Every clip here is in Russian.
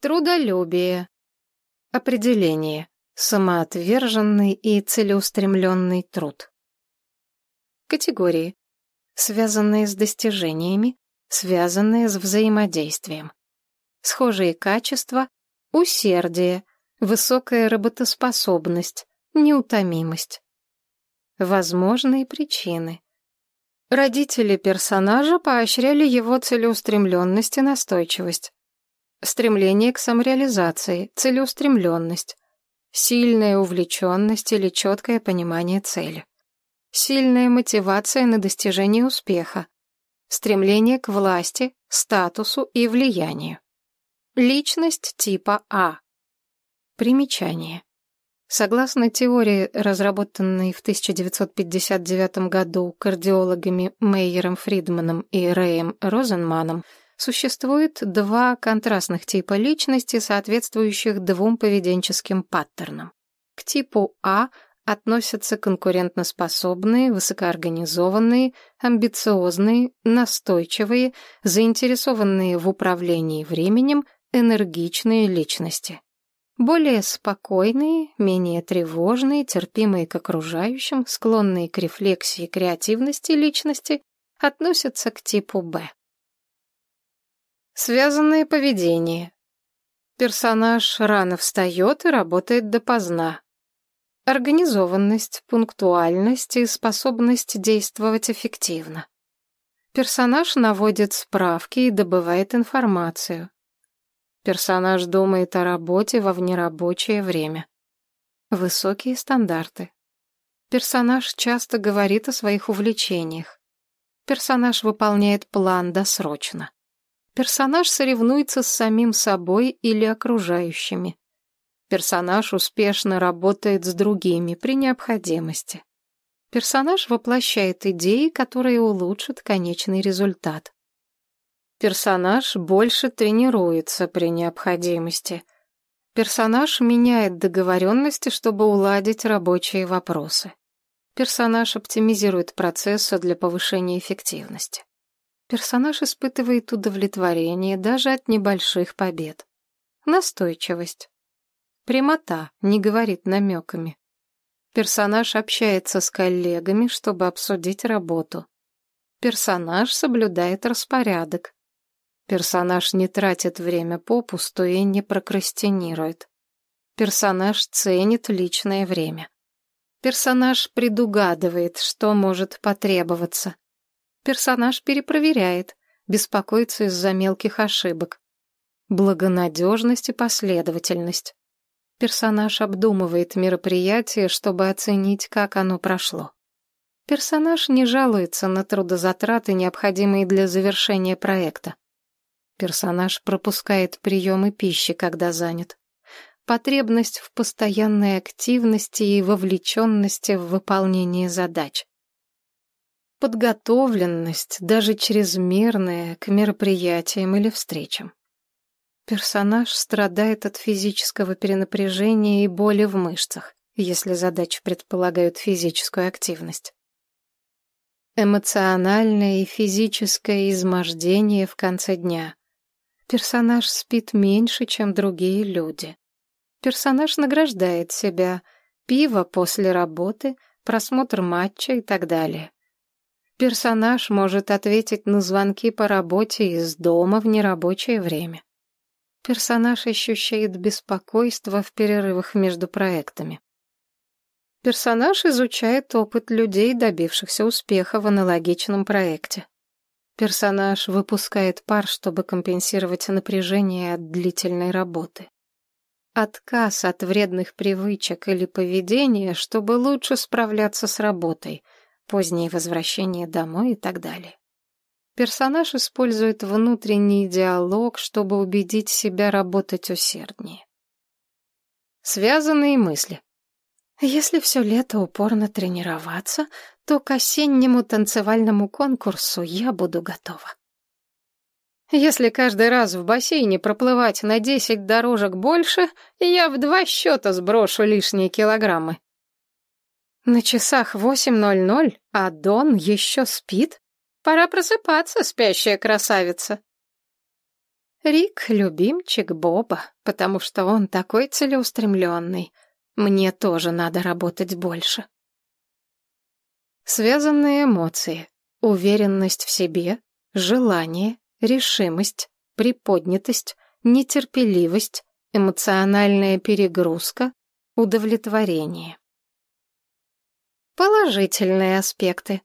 Трудолюбие. Определение. Самоотверженный и целеустремленный труд. Категории. Связанные с достижениями, связанные с взаимодействием. Схожие качества, усердие, высокая работоспособность, неутомимость. Возможные причины. Родители персонажа поощряли его целеустремленность и настойчивость. Стремление к самореализации, целеустремленность. Сильная увлеченность или четкое понимание цели. Сильная мотивация на достижение успеха. Стремление к власти, статусу и влиянию. Личность типа А. Примечание. Согласно теории, разработанной в 1959 году кардиологами Мейером Фридманом и Рэем Розенманом, существует два контрастных типа личности, соответствующих двум поведенческим паттернам. К типу А относятся конкурентоспособные, высокоорганизованные, амбициозные, настойчивые, заинтересованные в управлении временем, энергичные личности. Более спокойные, менее тревожные, терпимые к окружающим, склонные к рефлексии и креативности личности относятся к типу Б. Связанное поведение. Персонаж рано встает и работает допоздна. Организованность, пунктуальность и способность действовать эффективно. Персонаж наводит справки и добывает информацию. Персонаж думает о работе во внерабочее время. Высокие стандарты. Персонаж часто говорит о своих увлечениях. Персонаж выполняет план досрочно. Персонаж соревнуется с самим собой или окружающими. Персонаж успешно работает с другими при необходимости. Персонаж воплощает идеи, которые улучшат конечный результат. Персонаж больше тренируется при необходимости. Персонаж меняет договоренности, чтобы уладить рабочие вопросы. Персонаж оптимизирует процессы для повышения эффективности. Персонаж испытывает удовлетворение даже от небольших побед. Настойчивость. Прямота, не говорит намеками. Персонаж общается с коллегами, чтобы обсудить работу. Персонаж соблюдает распорядок. Персонаж не тратит время попусту и не прокрастинирует. Персонаж ценит личное время. Персонаж предугадывает, что может потребоваться. Персонаж перепроверяет, беспокоится из-за мелких ошибок. Благонадежность и последовательность. Персонаж обдумывает мероприятие, чтобы оценить, как оно прошло. Персонаж не жалуется на трудозатраты, необходимые для завершения проекта. Персонаж пропускает приемы пищи, когда занят. Потребность в постоянной активности и вовлеченности в выполнение задач. Подготовленность, даже чрезмерная, к мероприятиям или встречам. Персонаж страдает от физического перенапряжения и боли в мышцах, если задачи предполагают физическую активность. Эмоциональное и физическое измождение в конце дня. Персонаж спит меньше, чем другие люди. Персонаж награждает себя. Пиво после работы, просмотр матча и так далее. Персонаж может ответить на звонки по работе из дома в нерабочее время. Персонаж ощущает беспокойство в перерывах между проектами. Персонаж изучает опыт людей, добившихся успеха в аналогичном проекте. Персонаж выпускает пар, чтобы компенсировать напряжение от длительной работы. Отказ от вредных привычек или поведения, чтобы лучше справляться с работой, позднее возвращение домой и так далее. Персонаж использует внутренний диалог, чтобы убедить себя работать усерднее. Связанные мысли. Если все лето упорно тренироваться, то к осеннему танцевальному конкурсу я буду готова. Если каждый раз в бассейне проплывать на десять дорожек больше, я в два счета сброшу лишние килограммы. На часах восемь ноль ноль, а Дон еще спит. Пора просыпаться, спящая красавица. Рик — любимчик Боба, потому что он такой целеустремленный. Мне тоже надо работать больше. Связанные эмоции, уверенность в себе, желание, решимость, приподнятость, нетерпеливость, эмоциональная перегрузка, удовлетворение. Положительные аспекты.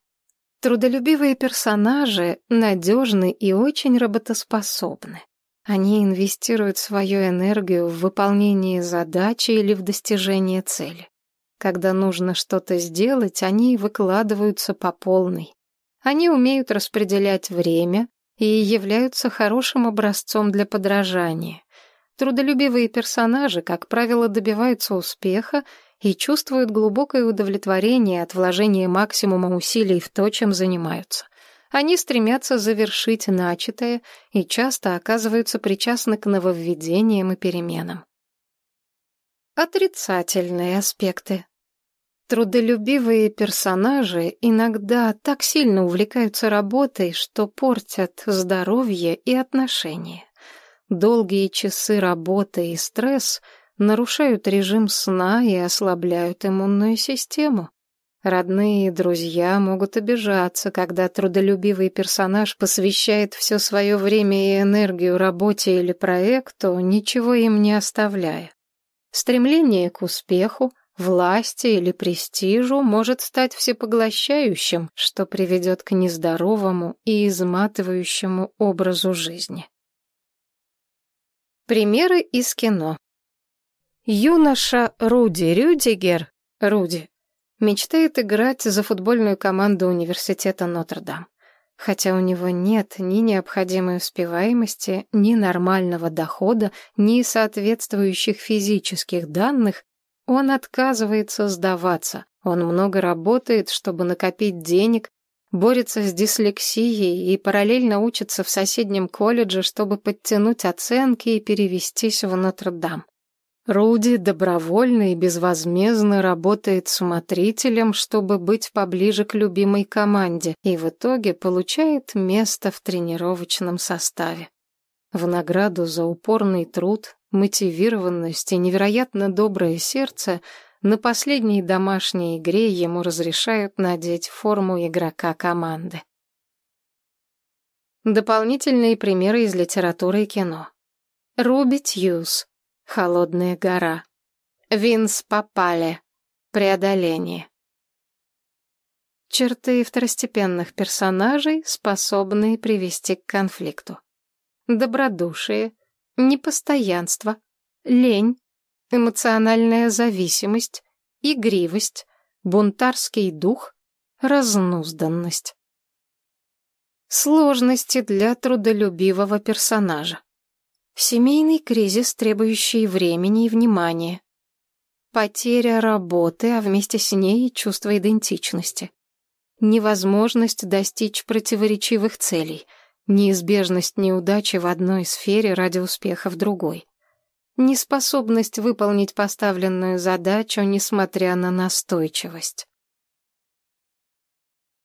Трудолюбивые персонажи надежны и очень работоспособны. Они инвестируют свою энергию в выполнение задачи или в достижение цели. Когда нужно что-то сделать, они выкладываются по полной. Они умеют распределять время и являются хорошим образцом для подражания. Трудолюбивые персонажи, как правило, добиваются успеха и чувствуют глубокое удовлетворение от вложения максимума усилий в то, чем занимаются. Они стремятся завершить начатое и часто оказываются причастны к нововведениям и переменам. Отрицательные аспекты. Трудолюбивые персонажи иногда так сильно увлекаются работой, что портят здоровье и отношения. Долгие часы работы и стресс нарушают режим сна и ослабляют иммунную систему. Родные и друзья могут обижаться, когда трудолюбивый персонаж посвящает все свое время и энергию работе или проекту, ничего им не оставляя. Стремление к успеху, власти или престижу может стать всепоглощающим, что приведет к нездоровому и изматывающему образу жизни. Примеры из кино. Юноша Руди Рюдигер, Руди, мечтает играть за футбольную команду университета Нотр-Дам. Хотя у него нет ни необходимой успеваемости, ни нормального дохода, ни соответствующих физических данных, он отказывается сдаваться. Он много работает, чтобы накопить денег, борется с дислексией и параллельно учится в соседнем колледже, чтобы подтянуть оценки и перевестись в Нотр-Дам. Руди добровольно и безвозмездно работает смотрителем, чтобы быть поближе к любимой команде, и в итоге получает место в тренировочном составе. В награду за упорный труд, мотивированность и невероятно доброе сердце на последней домашней игре ему разрешают надеть форму игрока команды. Дополнительные примеры из литературы и кино. Руби Тьюз Холодная гора. Винс Папале. Преодоление. Черты второстепенных персонажей, способные привести к конфликту. Добродушие, непостоянство, лень, эмоциональная зависимость, игривость, бунтарский дух, разнузданность. Сложности для трудолюбивого персонажа. Семейный кризис, требующий времени и внимания. Потеря работы, а вместе с ней чувство идентичности. Невозможность достичь противоречивых целей. Неизбежность неудачи в одной сфере ради успеха в другой. Неспособность выполнить поставленную задачу, несмотря на настойчивость.